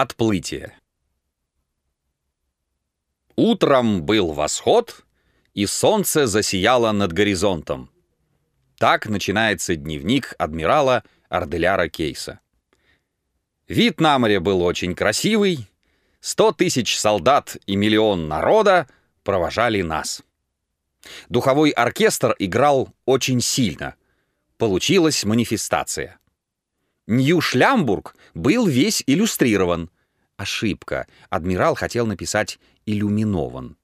Отплытие. Утром был восход, и солнце засияло над горизонтом. Так начинается дневник адмирала Арделяра Кейса. Вид на море был очень красивый. Сто тысяч солдат и миллион народа провожали нас. Духовой оркестр играл очень сильно. Получилась манифестация. Нью-Шлямбург был весь иллюстрирован. Ошибка. Адмирал хотел написать «иллюминован».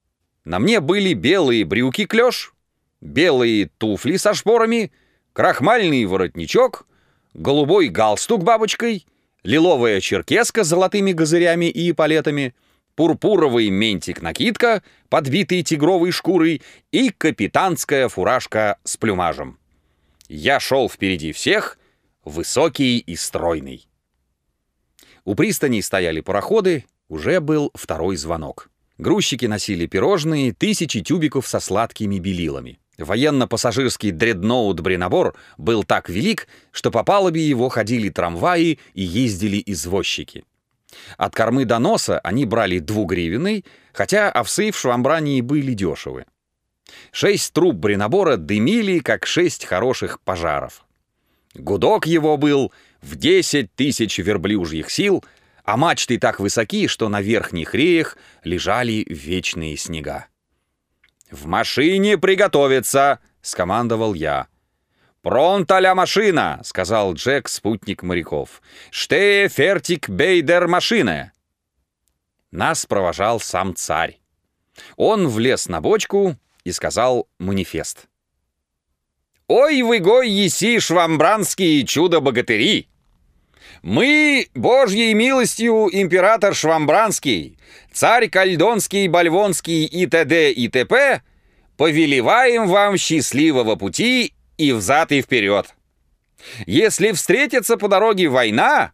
На мне были белые брюки-клёш, белые туфли со шпорами, крахмальный воротничок, голубой галстук бабочкой, лиловая черкеска с золотыми газырями и палетами, пурпуровый ментик-накидка, подбитый тигровой шкурой и капитанская фуражка с плюмажем. Я шел впереди всех, высокий и стройный. У пристани стояли пароходы, уже был второй звонок. Грузчики носили пирожные, тысячи тюбиков со сладкими белилами. Военно-пассажирский дредноут «Бренобор» был так велик, что по палубе его ходили трамваи и ездили извозчики. От кормы до носа они брали двугривенный, хотя овсы в Швамбрании были дешевы. Шесть труб Бренобора дымили, как шесть хороших пожаров. Гудок его был в десять тысяч верблюжьих сил, а мачты так высоки, что на верхних реях лежали вечные снега. «В машине приготовиться!» — скомандовал я. «Пронта ля машина!» — сказал Джек, спутник моряков. «Штее фертик бейдер машина!» Нас провожал сам царь. Он влез на бочку и сказал манифест. «Ой вы гой еси швамбранские чудо-богатыри! Мы, Божьей милостью, император Швамбранский, царь Кальдонский, Бальвонский и т.д. и т.п., повелеваем вам счастливого пути и взад и вперед. Если встретится по дороге война,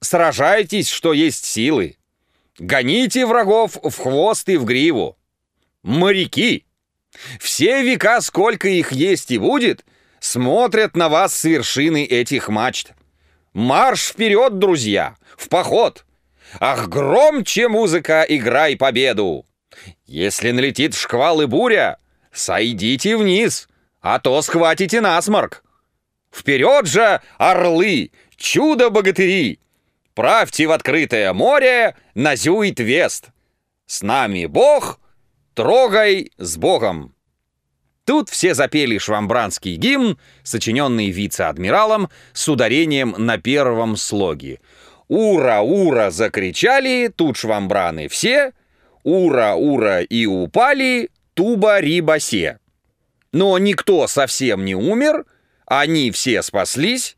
сражайтесь, что есть силы. Гоните врагов в хвост и в гриву. Моряки! Все века, сколько их есть и будет, смотрят на вас с вершины этих мачт. Марш вперед, друзья! В поход! Ах, громче музыка, играй победу! Если налетит шквал и буря, сойдите вниз, а то схватите насморк. Вперед же, орлы, чудо-богатыри! Правьте в открытое море, назюит вест. С нами Бог, трогай с Богом. Тут все запели швамбранский гимн, сочиненный вице-адмиралом с ударением на первом слоге. «Ура, ура!» закричали, тут швамбраны все, «Ура, ура!» и упали, туба-риба-се. Но никто совсем не умер, они все спаслись,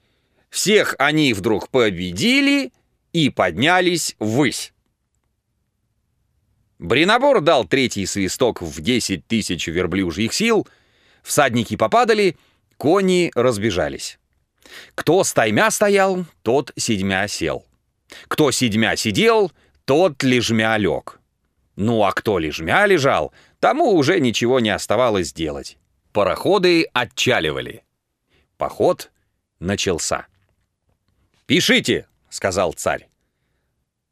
всех они вдруг победили и поднялись ввысь. Бринобор дал третий свисток в 10 тысяч верблюжьих сил — Всадники попадали, кони разбежались. Кто стаймя стоял, тот седьмя сел. Кто седьмя сидел, тот лежмя лег. Ну а кто лежмя лежал, тому уже ничего не оставалось делать. Пароходы отчаливали. Поход начался. «Пишите», — сказал царь.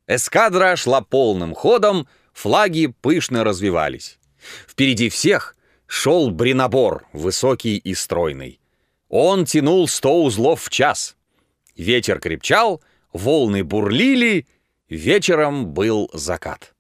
Эскадра шла полным ходом, флаги пышно развивались. Впереди всех шел бринобор, высокий и стройный. Он тянул сто узлов в час. Ветер крепчал, волны бурлили, вечером был закат.